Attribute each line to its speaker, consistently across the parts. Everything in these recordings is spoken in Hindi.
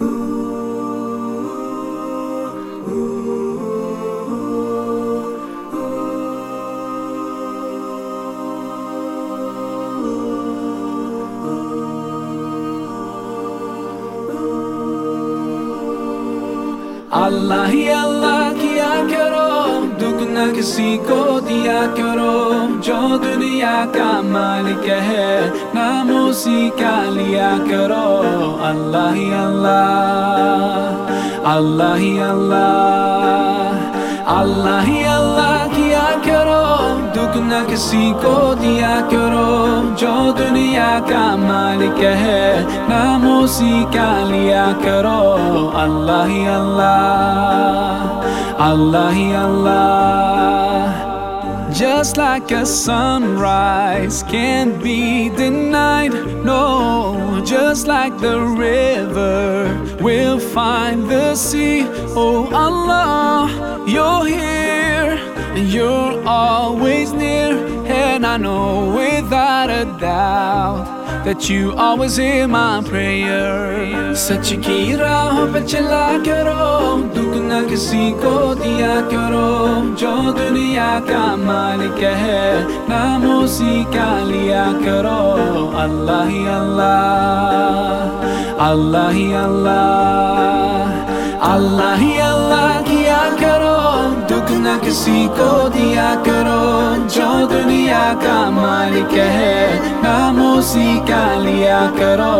Speaker 1: अल्लाह ही अल्लाह किया करो दुख न किसी को दिया करो जो दुनिया का मालिक है नाम उसी का लिया करो अल्लाह ही अल्लाह अल्लाह ही अल्लाह अल्लाह ही अल्लाह किया करो दुख न किसी को दिया करो जो दुनिया का मालिक है नाम उसी का लिया करो अल्लाह ही अल्लाह अल्लाह ही अल्लाह Just like a sunrise, can't be denied. No, just like the river will find the sea. Oh Allah, you're here and you're always near. And I know without a doubt that you always hear my prayer. सच की राह पे चला करो दुख न किसी को दिया करो, जो दुनिया का मालिक है, नाम उसी का लिया करो? अल्लाह ही अल्लाह अल्लाह ही अल्लाह अल्लाह ही अल्लाह किया करो। दुख न किसी को दिया करो, जो दुनिया का मालिक है, नाम उसी का लिया करो?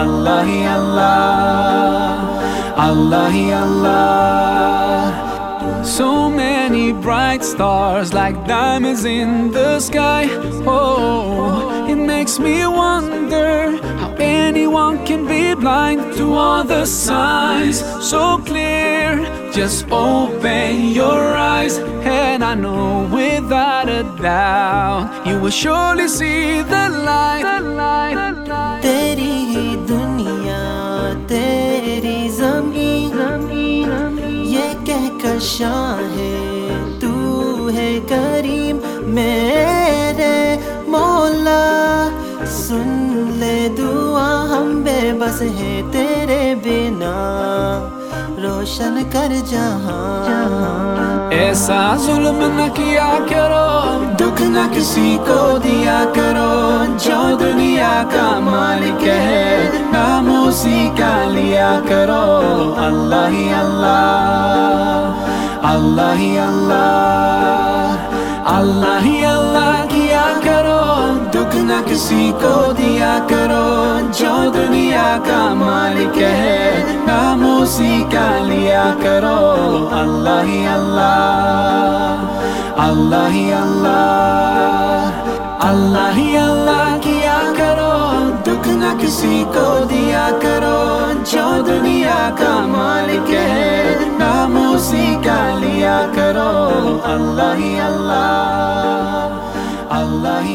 Speaker 1: अल्लाह ही अल्लाह अल्लाह ही अल्लाह। So many bright stars like diamonds in the sky. Oh, it makes me wonder how anyone can be blind to all the signs so clear. Just open your eyes, and I know without a doubt you will surely see the light. The light, the light.
Speaker 2: है करीम, मेरे मौला। सुन ले दुआ, हम बेबस हैं तेरे बिना। रोशन कर जहाँ।
Speaker 1: ऐसा जुल्म न किया करो, दुख न किसी को दिया करो। जो दुनिया का मालिक है नाम उसी का लिया करो। अल्लाह ही अल्लाह अल्लाह ही अल्लाह। अल्लाह ही अल्लाह किया करो, दुख न किसी को दिया करो। जो दुनिया का मालिक है नाम उसी का लिया करो। अल्लाह ही अल्लाह अल्लाह ही अल्लाह अल्लाह ही अल्लाह किया करो। दुख न किसी को दिया करो। जो दुनिया का मालिक है नाम उसी का लिया करो। अल्लाह ही अल्लाह।